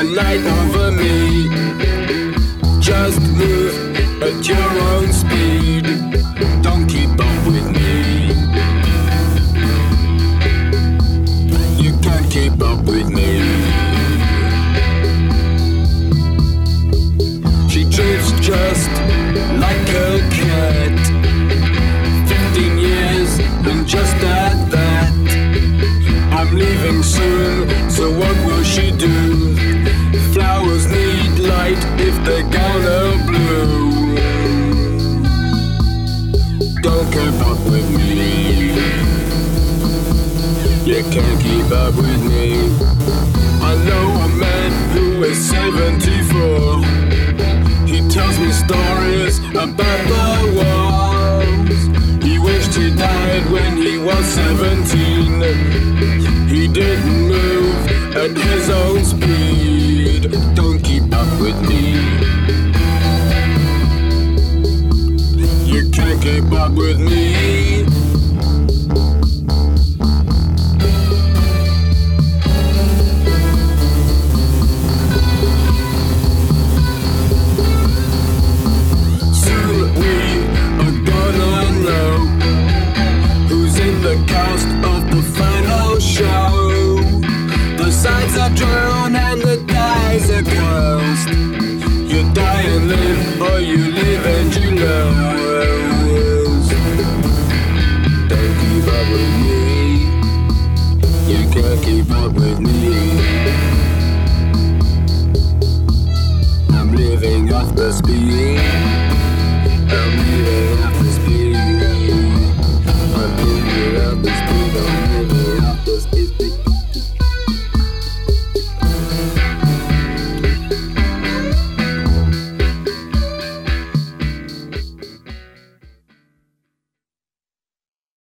a night over me. Just move at your own speed. Don't keep up with me. You can't keep up with me. She drifts just like a cat. Fifteen years and just at that. I'm leaving soon, if they're gonna bloom. Don't keep up with me. You can't keep up with me. I know a man who is 74. He tells me stories about the wars. He wished he died when he was 17. He didn't move at his own speed. Can't keep with me.